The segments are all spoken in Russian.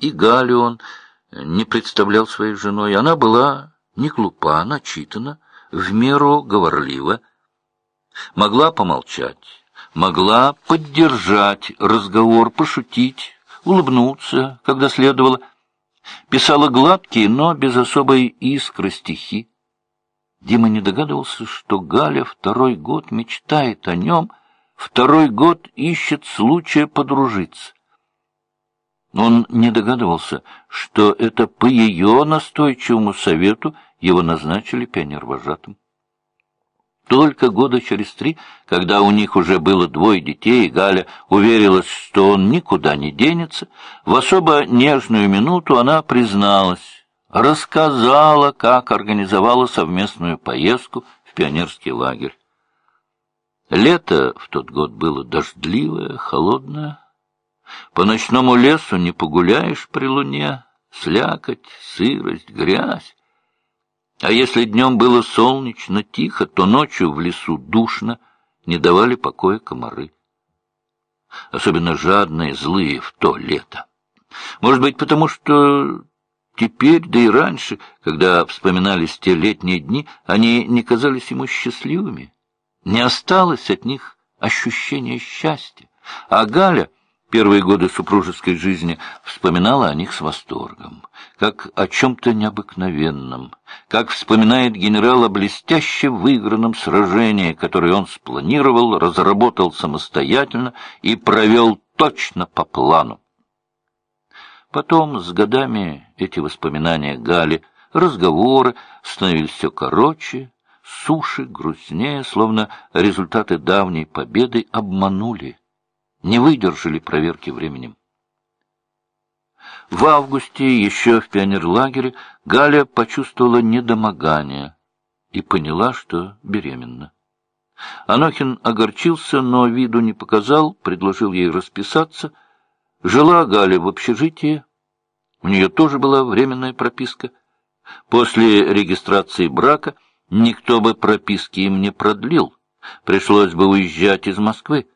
И Галю он не представлял своей женой. Она была не глупа, начитана, в меру говорлива, могла помолчать, могла поддержать разговор, пошутить, улыбнуться, когда следовало. Писала гладкие, но без особой искры стихи. Дима не догадывался, что Галя второй год мечтает о нем, второй год ищет случая подружиться. Он не догадывался, что это по ее настойчивому совету его назначили пионервожатым. Только года через три, когда у них уже было двое детей, и Галя уверилась, что он никуда не денется, в особо нежную минуту она призналась, рассказала, как организовала совместную поездку в пионерский лагерь. Лето в тот год было дождливое, холодное. По ночному лесу не погуляешь при луне, слякоть, сырость, грязь. А если днем было солнечно, тихо, то ночью в лесу душно, не давали покоя комары. Особенно жадные, злые в то лето. Может быть, потому что теперь, да и раньше, когда вспоминались те летние дни, они не казались ему счастливыми. Не осталось от них ощущения счастья. А Галя первые годы супружеской жизни вспоминала о них с восторгом, как о чем-то необыкновенном, как вспоминает генерал о блестяще выигранном сражении, которое он спланировал, разработал самостоятельно и провел точно по плану. Потом, с годами, эти воспоминания Гали, разговоры становились все короче, суше, грустнее, словно результаты давней победы обманули не выдержали проверки временем. В августе, еще в пионерлагере, Галя почувствовала недомогание и поняла, что беременна. Анохин огорчился, но виду не показал, предложил ей расписаться. Жила Галя в общежитии, у нее тоже была временная прописка. После регистрации брака никто бы прописки им не продлил, пришлось бы уезжать из Москвы.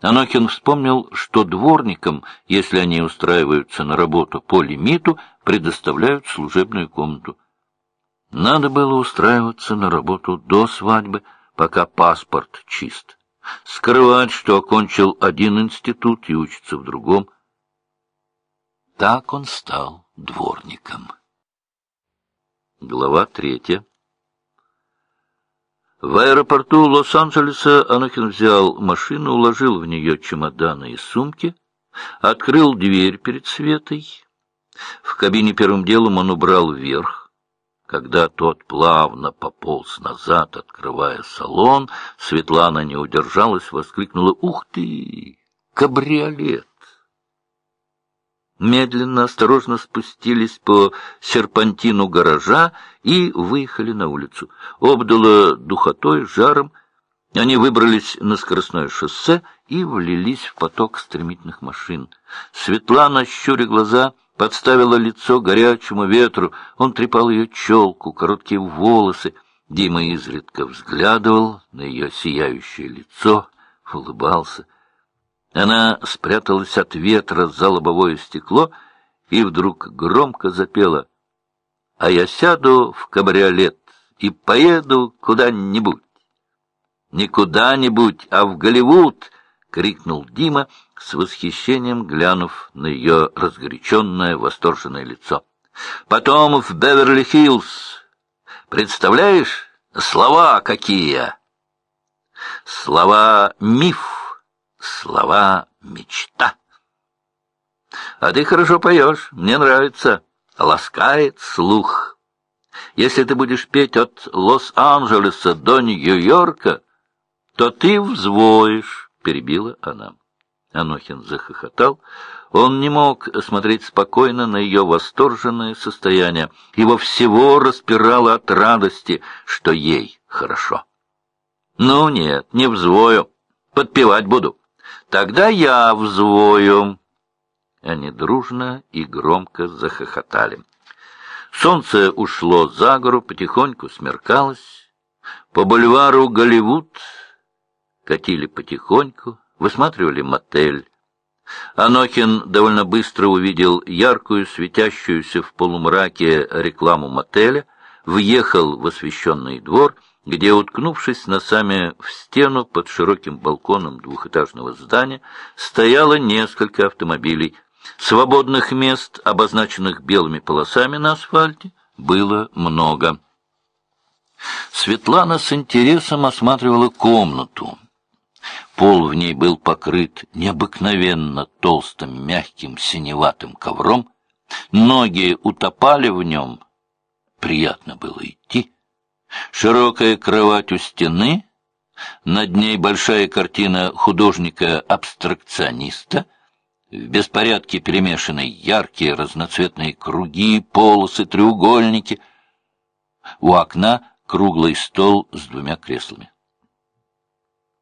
Анохин вспомнил, что дворникам, если они устраиваются на работу по лимиту, предоставляют служебную комнату. Надо было устраиваться на работу до свадьбы, пока паспорт чист. Скрывать, что окончил один институт и учится в другом. Так он стал дворником. Глава третья. В аэропорту Лос-Анджелеса Анохин взял машину, уложил в нее чемоданы и сумки, открыл дверь перед Светой. В кабине первым делом он убрал вверх. Когда тот плавно пополз назад, открывая салон, Светлана не удержалась, воскликнула «Ух ты! Кабриолет!» Медленно, осторожно спустились по серпантину гаража и выехали на улицу. Обдало духотой, жаром. Они выбрались на скоростное шоссе и влились в поток стремительных машин. Светлана, щуря глаза, подставила лицо горячему ветру. Он трепал ее челку, короткие волосы. Дима изредка взглядывал на ее сияющее лицо, улыбался — она спряталась от ветра за лобовое стекло и вдруг громко запела «А я сяду в кабриолет и поеду куда-нибудь». «Не куда-нибудь, а в Голливуд!» — крикнул Дима с восхищением, глянув на ее разгоряченное, восторженное лицо. «Потом в Беверли-Хиллз. Представляешь, слова какие!» «Слова миф» слова «мечта». А ты хорошо поешь, мне нравится, ласкает слух. Если ты будешь петь от Лос-Анджелеса до Нью-Йорка, то ты взвоишь, — перебила она. Анохин захохотал. Он не мог смотреть спокойно на ее восторженное состояние. Его всего распирало от радости, что ей хорошо. — Ну нет, не взвою, подпевать буду. Тогда я взвою. Они дружно и громко захохотали. Солнце ушло за гору, потихоньку смеркалось. По бульвару Голливуд катили потихоньку, высматривали мотель. Анохин довольно быстро увидел яркую, светящуюся в полумраке рекламу мотеля, въехал в освещенный двор, где, уткнувшись носами в стену под широким балконом двухэтажного здания, стояло несколько автомобилей. Свободных мест, обозначенных белыми полосами на асфальте, было много. Светлана с интересом осматривала комнату. Пол в ней был покрыт необыкновенно толстым, мягким, синеватым ковром. Ноги утопали в нем. Приятно было идти. Широкая кровать у стены, над ней большая картина художника-абстракциониста, в беспорядке перемешаны яркие разноцветные круги, полосы, треугольники. У окна круглый стол с двумя креслами.